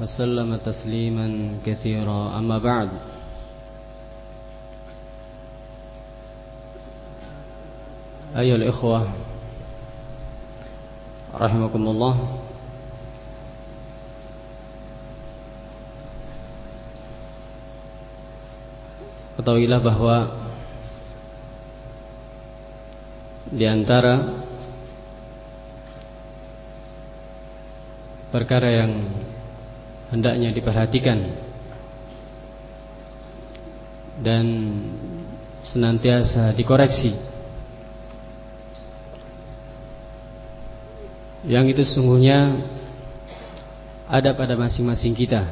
وسلم تسليما كثيرا أما بعد أيها الإخوة رحمكم الله Ketahuilah bahwa di antara perkara yang hendaknya diperhatikan. Dan senantiasa dikoreksi. Yang itu sungguhnya ada pada masing-masing kita.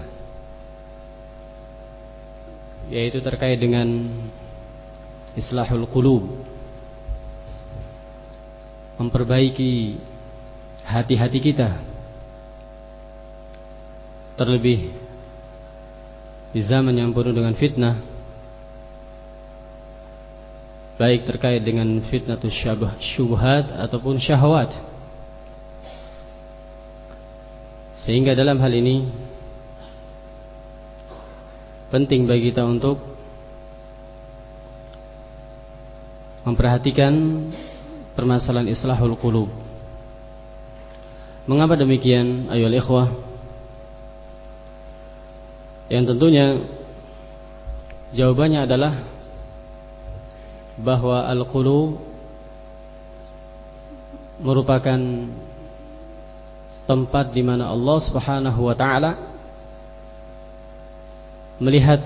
Yaitu terkait dengan islahul qulub. Memperbaiki hati-hati kita terlebih di zaman yang penuh dengan fitnah baik terkait dengan fitnah syubhat ataupun syahwat. Sehingga dalam hal ini penting bagi kita untuk memperhatikan permasalahan islahul qulub. Mengapa demikian ayolah ikhwah yang tentunya jawabannya adalah bahwa al-qulub merupakan tempat di mana Allah Subhanahu wa taala melihat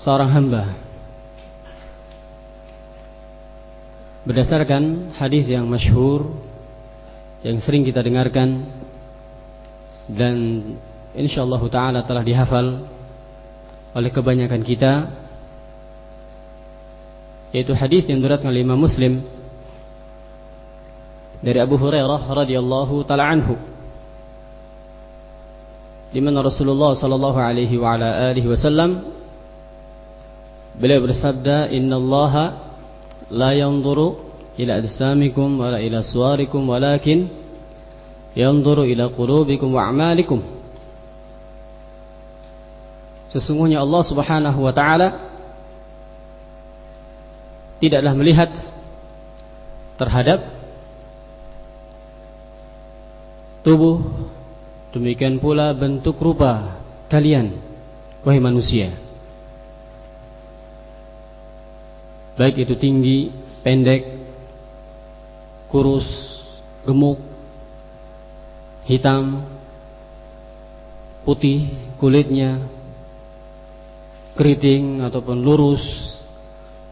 seorang hamba. Berdasarkan hadis yang masyhur yang sering kita dengarkan dan insyaallah taala telah dihafal oleh kebanyakan kita yaitu hadis yang diriwayatkan oleh Imam Muslim dari Abu Hurairah radhiyallahu taala anhu di mana Rasulullah sallallahu alaihi wa ala alihi wasallam beliau bersabda innallaha la yanzuru ajsamikum wala ila suwarikum walakin yanzuru ila qulubikum wa a'malikum Sesungguhnya Allah Subhanahu wa taala tidaklah melihat terhadap tubuh demikian pula bentuk rupa kalian wahai manusia. Baik itu tinggi pendek kurus, gemuk, hitam, putih kulitnya, keriting ataupun lurus,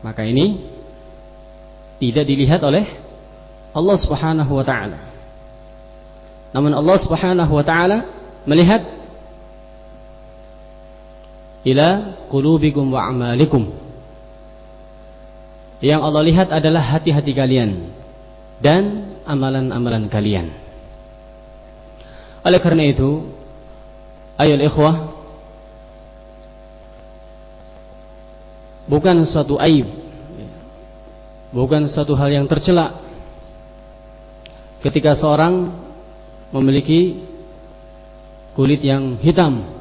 maka ini tidak dilihat oleh Allah Subhanahu wa taala. Namun Allah Subhanahu wa taala melihat ila qulubikum wa amalikum. Yang Allah lihat adalah hati-hati kalian dan amalan-amalan kalian. Oleh karena itu, ayol ikhwah, bukan suatu aib, bukan suatu hal yang tercela ketika seorang memiliki kulit yang hitam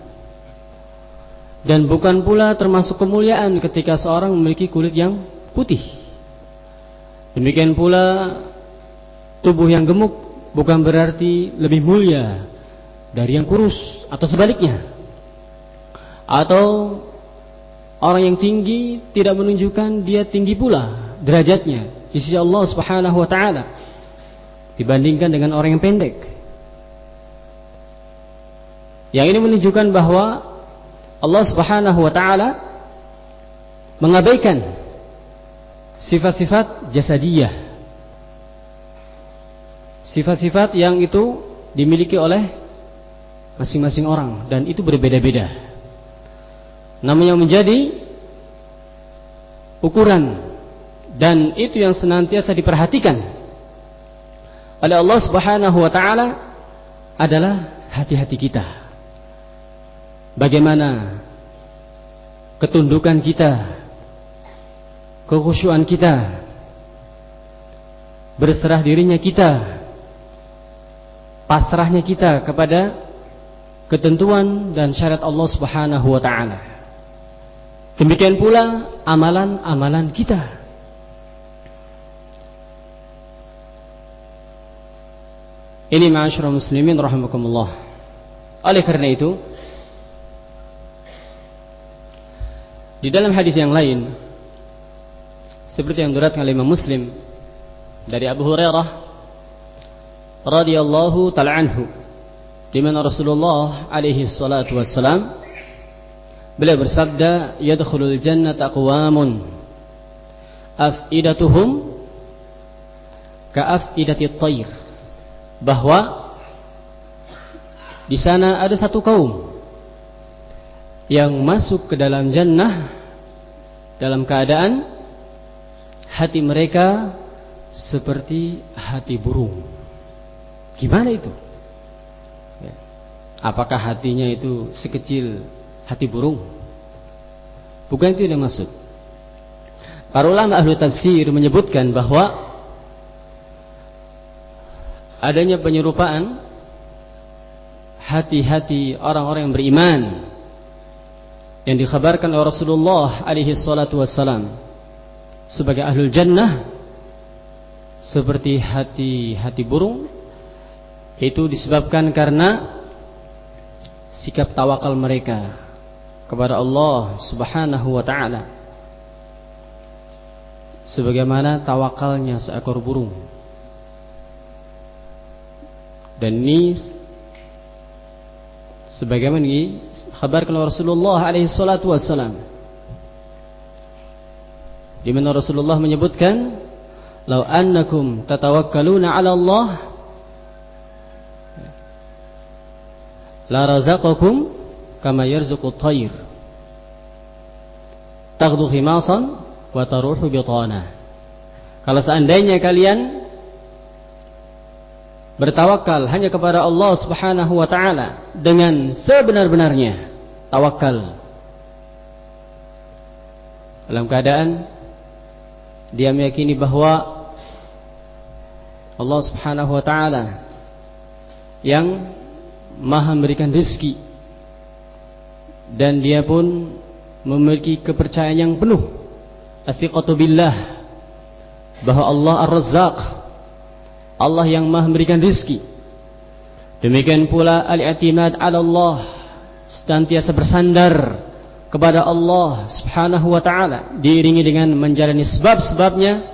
dan bukan pula termasuk kemuliaan ketika seorang memiliki kulit yang putih. Demikian pula tubuh yang gemuk bukan berarti lebih mulia dari yang kurus atau sebaliknya. Atau orang yang tinggi tidak menunjukkan dia tinggi pula derajatnya di Allah Subhanahu wa taala dibandingkan dengan orang yang pendek. Yang ini menunjukkan bahwa Allah Subhanahu wa taala mengabaikan sifat-sifat jasadiyah Sifat-sifat yang itu dimiliki oleh masing-masing orang dan itu berbeda-beda. Namun yang menjadi ukuran dan itu yang senantiasa diperhatikan oleh Allah Subhanahu wa taala adalah hati-hati kita. Bagaimana ketundukan kita, kekhusyuan kita, berserah dirinya kita, pasrahnya kita kepada ketentuan dan syariat Allah Subhanahu wa taala. Demikian pula amalan-amalan kita. Ini ma'asyiral muslimin rahimakumullah. Oleh karena itu, di dalam hadis yang lain seperti yang diriwayatkan oleh Imam Muslim dari Abu Hurairah radhiyallahu taala anhu di mana Rasulullah alaihi salatu wassalam beliau bersabda yadkhulul jannata aqwamun afidatuhum ka afidati tayr bahwa di sana ada satu kaum yang masuk ke dalam jannah dalam keadaan hati mereka seperti hati burung. Gimana itu? Ya. Apakah hatinya itu sekecil hati burung? Bukan itu yang maksud. Para ulama ahli tafsir menyebutkan bahwa adanya penyerupaan hati-hati orang-orang yang beriman yang dikhabarkan oleh Rasulullah alaihi salatu wassalam sebagai ahlul jannah seperti hati-hati burung itu disebabkan karena sikap tawakal mereka kepada Allah Subhanahu wa taala. Sebagaimana tawakalnya seekor burung. Dan ini sebagaimana dikhabarkan oleh Rasulullah alaihi salatu wassalam. Di mana Rasulullah menyebutkan "Lau annakum tatawakkaluna 'ala Allah la razaqakum kama yarzuqu at-tayr taghdu khimasan wa taruhu bitana." Kalau seandainya kalian bertawakal hanya kepada Allah Subhanahu wa taala dengan sebenar-benarnya tawakal dalam keadaan dia meyakini bahwa Allah Subhanahu wa taala yang Maha memberikan rezeki dan dia pun memiliki kepercayaan yang penuh athiqatu billah bahwa Allah Ar-Razzaq Allah yang maha memberikan rizki. Demikian pula al-i'timad ala Allah. Senantiasa bersandar kepada Allah subhanahu wa ta'ala. Diiringi dengan menjalani sebab-sebabnya.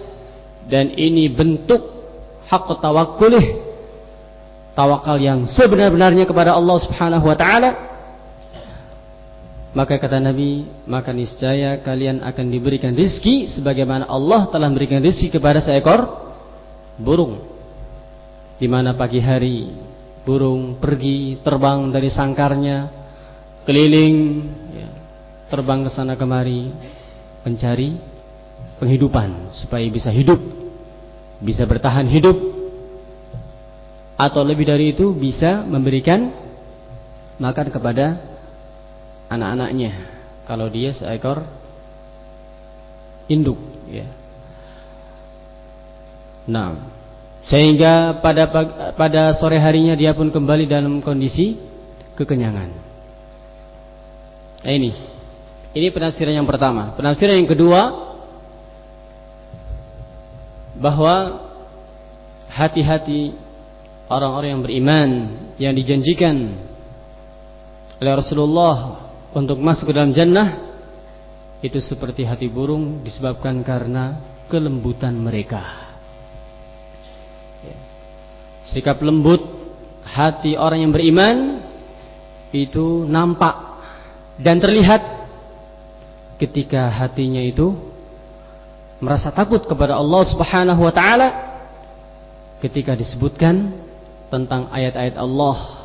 Dan ini bentuk hak tawakulih. Tawakal yang sebenar-benarnya kepada Allah subhanahu wa ta'ala. Maka kata Nabi, maka niscaya kalian akan diberikan rizki sebagaimana Allah telah memberikan rizki kepada seekor burung di mana pagi hari burung pergi terbang dari sangkarnya keliling ya, terbang ke sana kemari mencari penghidupan supaya bisa hidup bisa bertahan hidup atau lebih dari itu bisa memberikan makan kepada anak-anaknya kalau dia seekor induk ya nah sehingga pada pada sore harinya dia pun kembali dalam kondisi kekenyangan. Nah ini. Ini penafsiran yang pertama. Penafsiran yang kedua bahwa hati-hati orang-orang yang beriman yang dijanjikan oleh Rasulullah untuk masuk ke dalam jannah itu seperti hati burung disebabkan karena kelembutan mereka. Sikap lembut hati orang yang beriman itu nampak dan terlihat ketika hatinya itu merasa takut kepada Allah Subhanahu wa taala ketika disebutkan tentang ayat-ayat Allah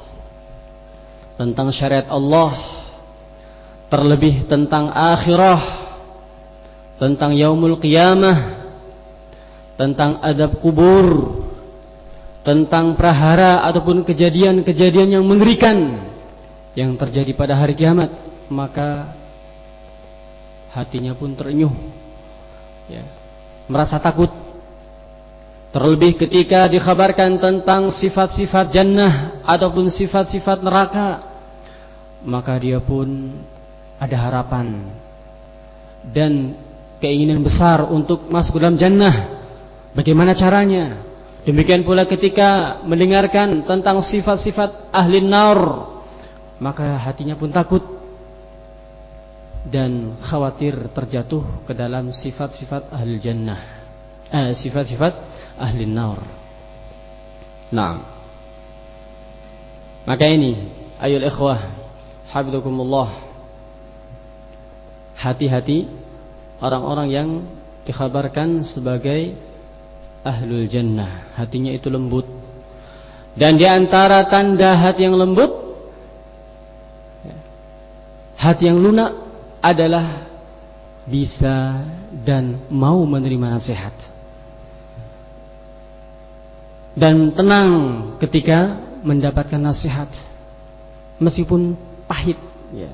tentang syariat Allah, terlebih tentang akhirah, tentang yaumul qiyamah, tentang adab kubur, tentang prahara ataupun kejadian-kejadian yang mengerikan yang terjadi pada hari kiamat, maka hatinya pun terenyuh. Ya, merasa takut. Terlebih ketika dikhabarkan tentang sifat-sifat jannah ataupun sifat-sifat neraka, maka dia pun ada harapan dan keinginan besar untuk masuk dalam jannah Bagaimana caranya? Demikian pula ketika mendengarkan tentang sifat-sifat ahli nar, maka hatinya pun takut dan khawatir terjatuh ke dalam sifat-sifat ahli jannah. Eh, sifat-sifat ahli nar. Nah. Maka ini, ayol ikhwah, habidukumullah. Hati-hati orang-orang yang dikhabarkan sebagai ahlul jannah. Hatinya itu lembut. Dan di antara tanda hati yang lembut, hati yang lunak adalah bisa dan mau menerima nasihat. Dan tenang ketika mendapatkan nasihat. Meskipun pahit ya,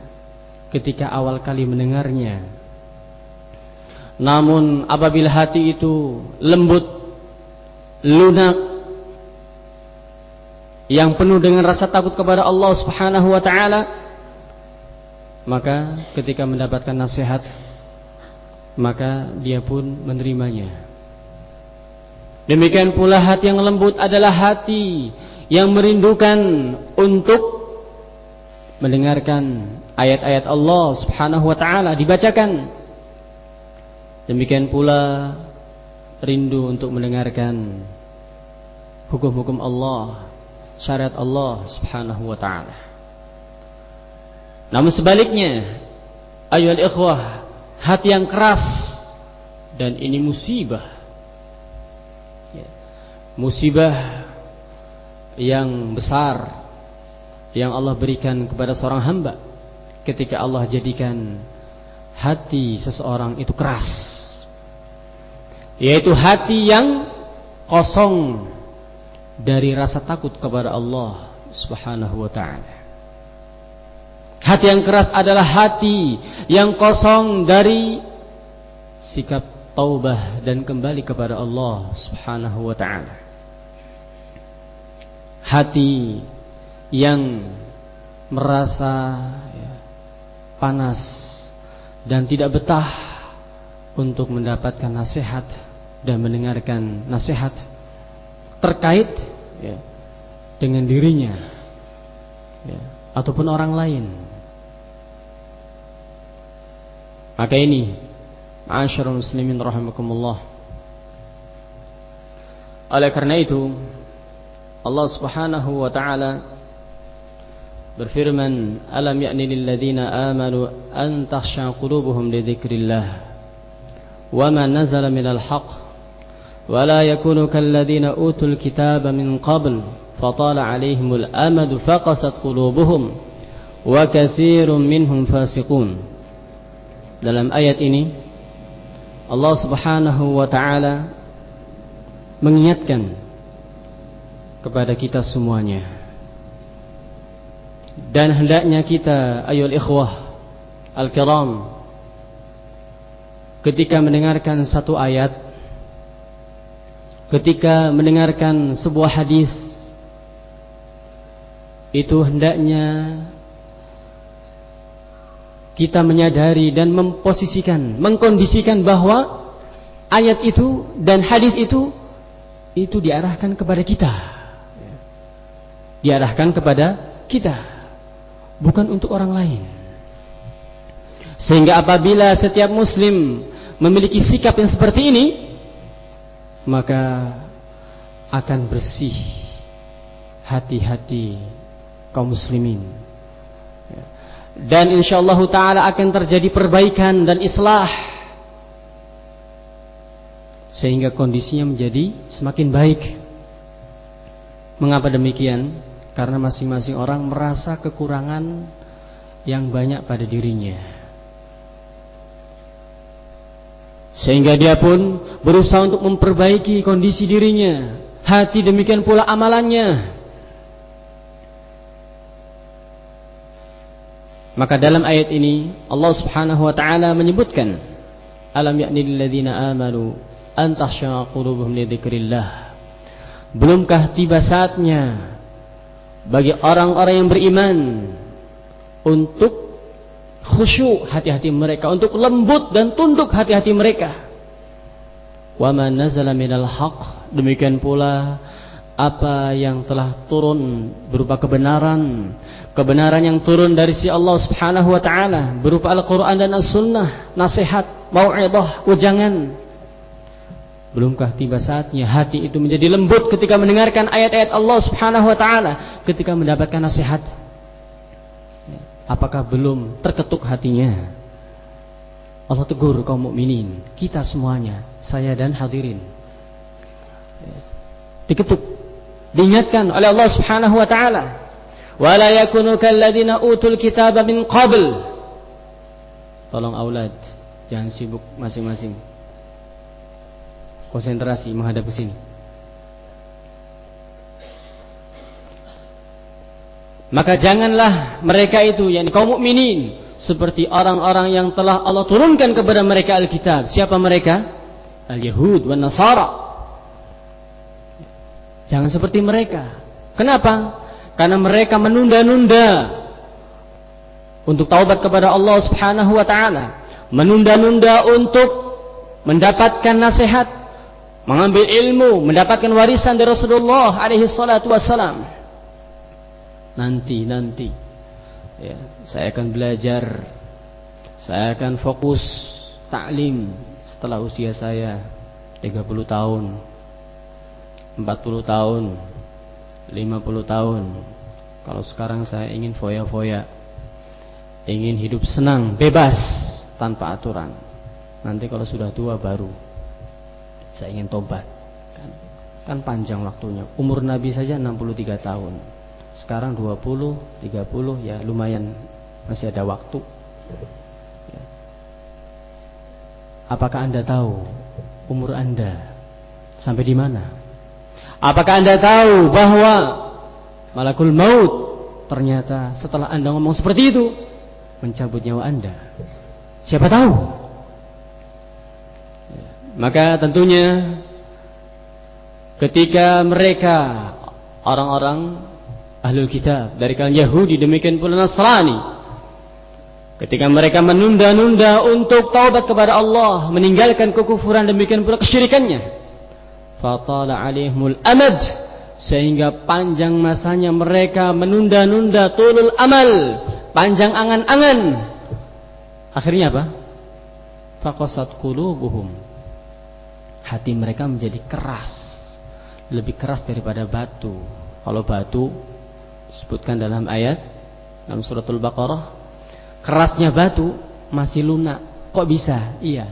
ketika awal kali mendengarnya. Namun apabila hati itu lembut lunak yang penuh dengan rasa takut kepada Allah Subhanahu wa taala maka ketika mendapatkan nasihat maka dia pun menerimanya demikian pula hati yang lembut adalah hati yang merindukan untuk mendengarkan ayat-ayat Allah Subhanahu wa taala dibacakan demikian pula rindu untuk mendengarkan hukum-hukum Allah, syariat Allah Subhanahu wa taala. Namun sebaliknya, ayuhal ikhwah, hati yang keras dan ini musibah. Musibah yang besar yang Allah berikan kepada seorang hamba ketika Allah jadikan hati seseorang itu keras yaitu hati yang kosong dari rasa takut kepada Allah Subhanahu wa taala. Hati yang keras adalah hati yang kosong dari sikap taubah dan kembali kepada Allah Subhanahu wa taala. Hati yang merasa ya, panas dan tidak betah untuk mendapatkan nasihat dan mendengarkan nasihat terkait ya, dengan dirinya ya, ataupun orang lain. Maka ini, Ma'asyarul muslimin rahimakumullah. Oleh karena itu, Allah Subhanahu wa taala berfirman, "Alam ya'ni lil ladzina amanu an takhsha qulubuhum li dzikrillah wa ma nazala minal haqq ولا يكونوا كالذين أوتوا الكتاب من قبل فطال عليهم الأمد فقست قلوبهم وكثير منهم فاسقون dalam ayat ini Allah Subhanahu wa taala mengingatkan kepada kita semuanya dan hendaknya kita ayol ikhwah al-kiram ketika mendengarkan satu ayat ketika mendengarkan sebuah hadis itu hendaknya kita menyadari dan memposisikan, mengkondisikan bahwa ayat itu dan hadis itu itu diarahkan kepada kita. Diarahkan kepada kita, bukan untuk orang lain. Sehingga apabila setiap muslim memiliki sikap yang seperti ini, maka akan bersih hati-hati kaum muslimin. Dan insyaallah taala akan terjadi perbaikan dan islah sehingga kondisinya menjadi semakin baik. Mengapa demikian Karena masing-masing orang merasa kekurangan yang banyak pada dirinya. Sehingga dia pun berusaha untuk memperbaiki kondisi dirinya. Hati demikian pula amalannya. Maka dalam ayat ini Allah Subhanahu wa taala menyebutkan alam ya'ni lil ladzina amanu an dzikrillah. Belumkah tiba saatnya bagi orang-orang yang beriman untuk khusyuk hati-hati mereka, untuk lembut dan tunduk hati-hati mereka. Wa ma nazala minal haqq, demikian pula apa yang telah turun berupa kebenaran, kebenaran yang turun dari si Allah Subhanahu wa taala berupa Al-Qur'an dan As-Sunnah, nasihat, mau'izah, ujangan. Belumkah tiba saatnya hati itu menjadi lembut ketika mendengarkan ayat-ayat Allah Subhanahu wa taala, ketika mendapatkan nasihat? Apakah belum terketuk hatinya? Allah tegur kaum mukminin, kita semuanya, saya dan hadirin. Diketuk, diingatkan oleh Allah Subhanahu wa taala. Wala yakunu kalladzina utul kitaba min qabl. Tolong aulad, jangan sibuk masing-masing. Konsentrasi menghadap ke sini. Maka janganlah mereka itu yang kaum mukminin seperti orang-orang yang telah Allah turunkan kepada mereka Alkitab. Siapa mereka? Al-Yahud dan Nasara. Jangan seperti mereka. Kenapa? Karena mereka menunda-nunda untuk taubat kepada Allah Subhanahu wa taala, menunda-nunda untuk mendapatkan nasihat, mengambil ilmu, mendapatkan warisan dari Rasulullah alaihi salatu wassalam. Nanti nanti. Ya saya akan belajar. Saya akan fokus taklim setelah usia saya 30 tahun 40 tahun 50 tahun. Kalau sekarang saya ingin foya-foya ingin hidup senang bebas tanpa aturan. Nanti kalau sudah tua baru saya ingin tobat kan, kan panjang waktunya umur Nabi saja 63 tahun sekarang 20, 30 ya lumayan masih ada waktu. Ya. Apakah Anda tahu umur Anda sampai di mana? Apakah Anda tahu bahwa malakul maut ternyata setelah Anda ngomong seperti itu mencabut nyawa Anda? Siapa tahu? Maka tentunya ketika mereka orang-orang ahlul kitab dari kalangan Yahudi demikian pula Nasrani ketika mereka menunda-nunda untuk taubat kepada Allah meninggalkan kekufuran demikian pula kesyirikannya fatala alaihimul amad sehingga panjang masanya mereka menunda-nunda tulul amal panjang angan-angan. Akhirnya apa? Faqasat qulubuhum hati mereka menjadi keras lebih keras daripada batu kalau batu Sebutkan dalam ayat dalam suratul Baqarah, kerasnya batu masih lunak. Kok bisa? Iya.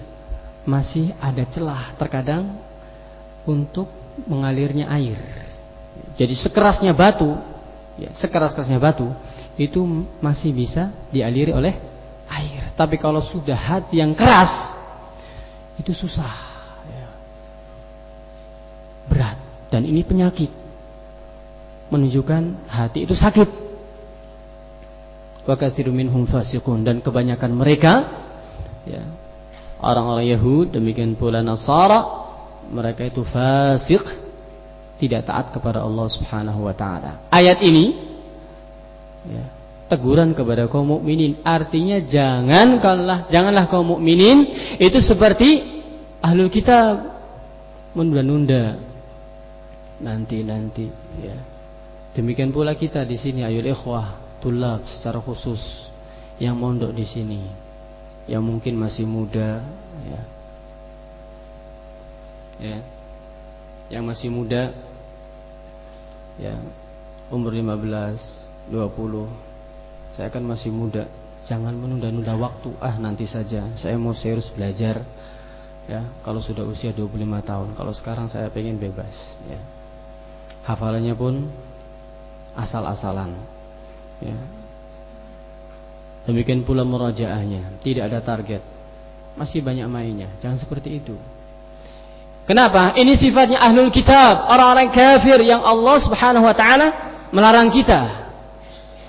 Masih ada celah terkadang untuk mengalirnya air. Jadi sekerasnya batu, ya, sekeras-kerasnya batu itu masih bisa dialiri oleh air. Tapi kalau sudah hati yang keras itu susah. Berat. Dan ini penyakit. Menunjukkan hati itu sakit. Wa katsiru minhum dan kebanyakan mereka ya orang-orang Yahud demikian pula Nasara mereka itu fasik tidak taat kepada Allah Subhanahu wa taala. Ayat ini ya, teguran kepada kaum mukminin. Artinya jangan janganlah janganlah kaum mukminin itu seperti ahlul kitab. Menunda-nunda nanti-nanti ya. Demikian pula kita di sini ayul ikhwah, tulab secara khusus yang mondok di sini, yang mungkin masih muda, ya, ya, yang masih muda, ya, umur 15, 20, saya kan masih muda, jangan menunda-nunda waktu, ah nanti saja, saya mau serius belajar, ya, kalau sudah usia 25 tahun, kalau sekarang saya pengen bebas, ya, hafalannya pun asal-asalan. Ya. Demikian pula murajaahnya, tidak ada target. Masih banyak mainnya. Jangan seperti itu. Kenapa? Ini sifatnya ahlul kitab, orang-orang kafir yang Allah Subhanahu wa taala melarang kita.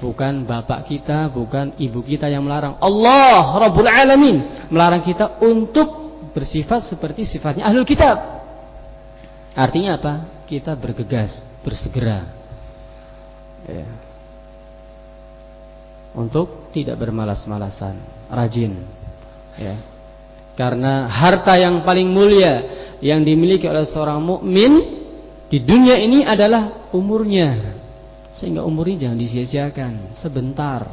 Bukan bapak kita, bukan ibu kita yang melarang. Allah Rabbul Alamin melarang kita untuk bersifat seperti sifatnya ahlul kitab. Artinya apa? Kita bergegas, bersegera. Ya. Untuk tidak bermalas-malasan, rajin. Ya. Karena harta yang paling mulia yang dimiliki oleh seorang mukmin di dunia ini adalah umurnya. Sehingga umurnya jangan disia-siakan, sebentar.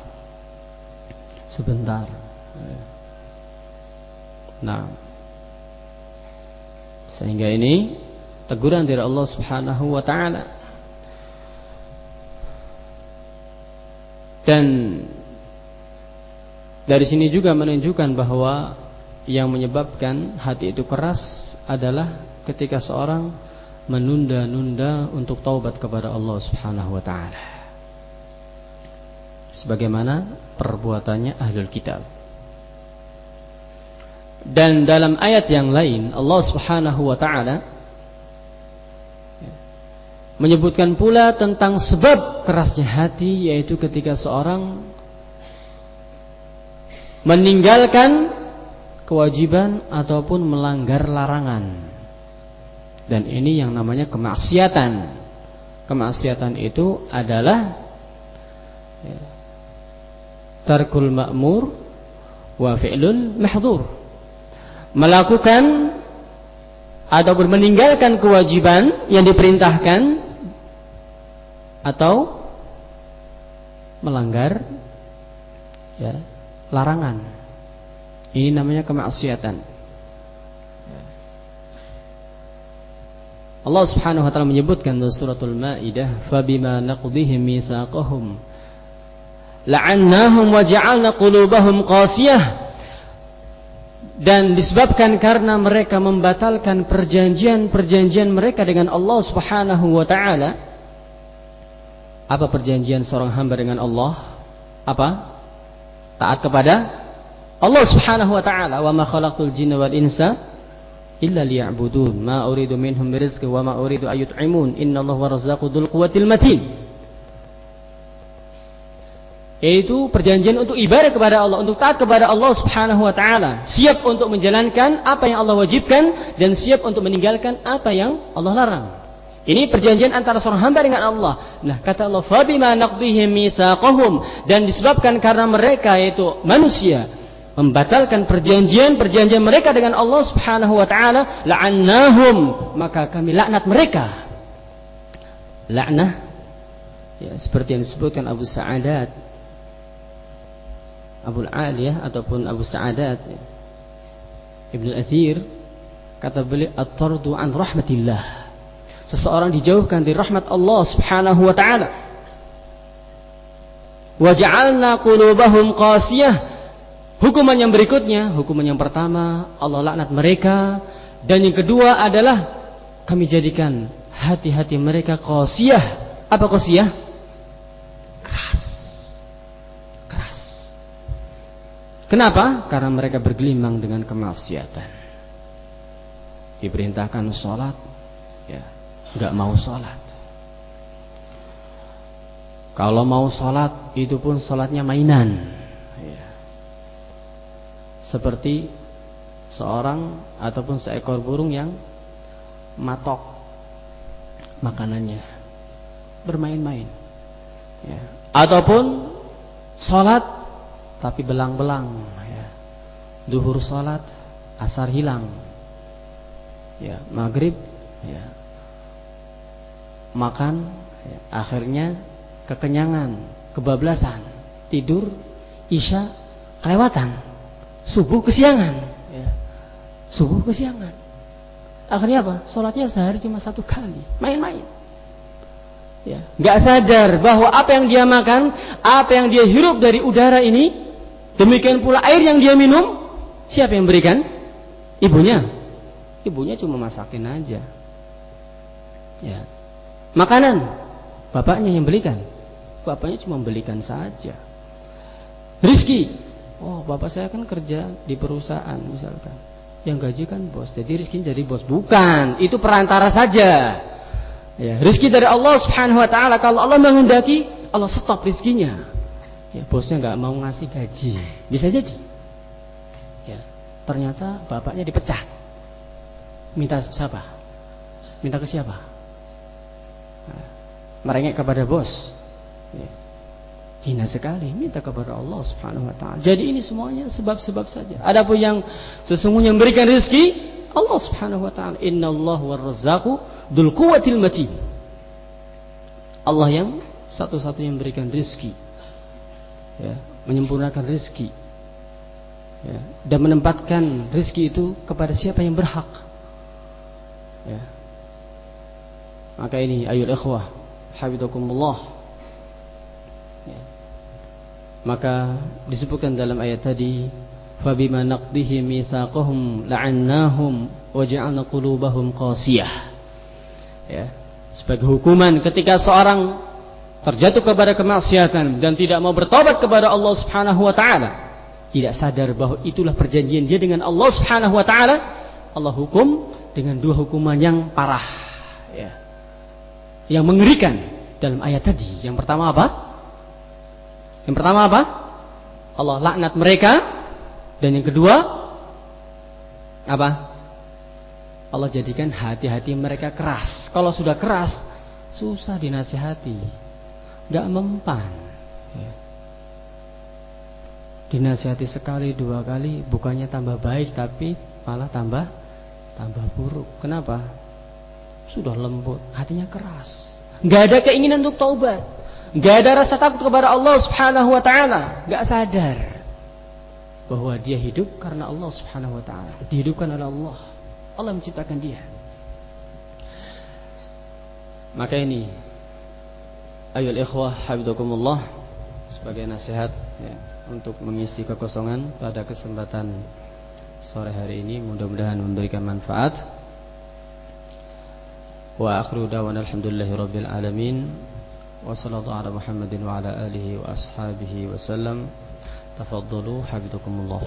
Sebentar. Nah, sehingga ini teguran dari Allah Subhanahu wa taala. Dan dari sini juga menunjukkan bahwa yang menyebabkan hati itu keras adalah ketika seorang menunda-nunda untuk taubat kepada Allah Subhanahu wa taala. Sebagaimana perbuatannya ahlul kitab. Dan dalam ayat yang lain Allah Subhanahu wa taala menyebutkan pula tentang sebab kerasnya hati yaitu ketika seorang meninggalkan kewajiban ataupun melanggar larangan. Dan ini yang namanya kemaksiatan. Kemaksiatan itu adalah ya, tarkul ma'mur wa fi'lul mahdur. Melakukan ataupun meninggalkan kewajiban yang diperintahkan atau melanggar ya, larangan. Ini namanya kemaksiatan. Allah Subhanahu wa taala menyebutkan dalam suratul Maidah, "Fabima naqdihim mitsaqahum la'annahum wa ja'alna qulubahum qasiyah." Dan disebabkan karena mereka membatalkan perjanjian-perjanjian mereka dengan Allah Subhanahu wa taala. Apa perjanjian seorang hamba dengan Allah? Apa? Taat kepada Allah Subhanahu wa taala, "Wa ma khalaqtul jinna wal insa illa liya'budun. Ma uridu minhum rizqi wa ma uridu ayut'imun. Innallaha razzaqu dzul quwwatil matin." Yaitu perjanjian untuk ibadah kepada Allah, untuk taat kepada Allah Subhanahu wa taala, siap untuk menjalankan apa yang Allah wajibkan dan siap untuk meninggalkan apa yang Allah larang. Ini perjanjian antara seorang hamba dengan Allah. Nah, kata Allah, "Fabima naqdihim mitsaqahum" dan disebabkan karena mereka yaitu manusia membatalkan perjanjian-perjanjian mereka dengan Allah Subhanahu wa taala, la'annahum, maka kami laknat mereka. Laknah ya seperti yang disebutkan Abu Sa'adat Abu Aliyah ataupun Abu Sa'adat. Ibnu Athir kata beliau at-tardu an rahmatillah. Seseorang dijauhkan dari rahmat Allah Subhanahu wa taala. Wa ja'alna qulubahum qasiyah Hukuman yang berikutnya, hukuman yang pertama Allah laknat mereka dan yang kedua adalah kami jadikan hati-hati mereka qasiyah. Apa qasiyah? Keras. Keras. Kenapa? Karena mereka bergelimang dengan kemaksiatan. Diperintahkan sholat, ya, nggak mau sholat. Kalau mau sholat, itu pun sholatnya mainan. Seperti seorang ataupun seekor burung yang matok makanannya. Bermain-main. Ya. ataupun sholat tapi belang-belang. Ya. duhur sholat asar hilang. Ya maghrib ya makan ya. akhirnya kekenyangan kebablasan tidur isya kelewatan subuh kesiangan. Ya. Subuh kesiangan. Akhirnya apa? Sholatnya sehari cuma satu kali. Main-main. Ya. Gak sadar bahwa apa yang dia makan, apa yang dia hirup dari udara ini, demikian pula air yang dia minum, siapa yang berikan? Ibunya. Ibunya cuma masakin aja. Ya. Makanan, bapaknya yang belikan. bapaknya cuma belikan saja. Rizki, oh bapak saya kan kerja di perusahaan misalkan. Yang gaji kan bos, jadi rizki jadi bos. Bukan, itu perantara saja. Ya, rizki dari Allah Subhanahu wa taala kalau Allah menghendaki, Allah stop rizkinya. Ya, bosnya nggak mau ngasih gaji. Bisa jadi. Ya, ternyata bapaknya dipecat. Minta siapa? Minta ke siapa? Merengek kepada bos. Ya. Hina sekali minta kepada Allah Subhanahu wa taala. Jadi ini semuanya sebab-sebab saja. Adapun yang sesungguhnya memberikan rezeki Allah Subhanahu wa taala. Innallaha warrazzaqu Dul kuwatil matin. Allah yang satu-satunya memberikan rizki. Ya, menyempurnakan rizki. Ya, dan menempatkan rizki itu kepada siapa yang berhak. Ya. Maka ini ayul ikhwah. Habidakumullah. Ya. Maka disebutkan dalam ayat tadi fabima naqdihi mitsaqahum la'annahum wa ja'alna qulubahum qasiyah ya, sebagai hukuman ketika seorang terjatuh kepada kemaksiatan dan tidak mau bertobat kepada Allah Subhanahu wa taala, tidak sadar bahwa itulah perjanjian dia dengan Allah Subhanahu wa taala, Allah hukum dengan dua hukuman yang parah, ya. Yang mengerikan dalam ayat tadi. Yang pertama apa? Yang pertama apa? Allah laknat mereka dan yang kedua apa? Allah jadikan hati-hati mereka keras. Kalau sudah keras, susah dinasihati. Gak mempan. Ya. Dinasihati sekali, dua kali, bukannya tambah baik, tapi malah tambah tambah buruk. Kenapa? Sudah lembut, hatinya keras. Gak ada keinginan untuk taubat. Gak ada rasa takut kepada Allah subhanahu wa ta'ala. Gak sadar. Bahwa dia hidup karena Allah subhanahu wa ta'ala. Dihidupkan oleh Allah. Allah menciptakan dia. Maka ini ayol ikhwah habidakumullah sebagai nasihat ya, untuk mengisi kekosongan pada kesempatan sore hari ini mudah-mudahan memberikan manfaat. Wa akhiru da'wana alhamdulillahi rabbil alamin wa sallallahu ala Muhammadin wa ala alihi wa ashabihi wa sallam. Tafaddalu habidakumullah.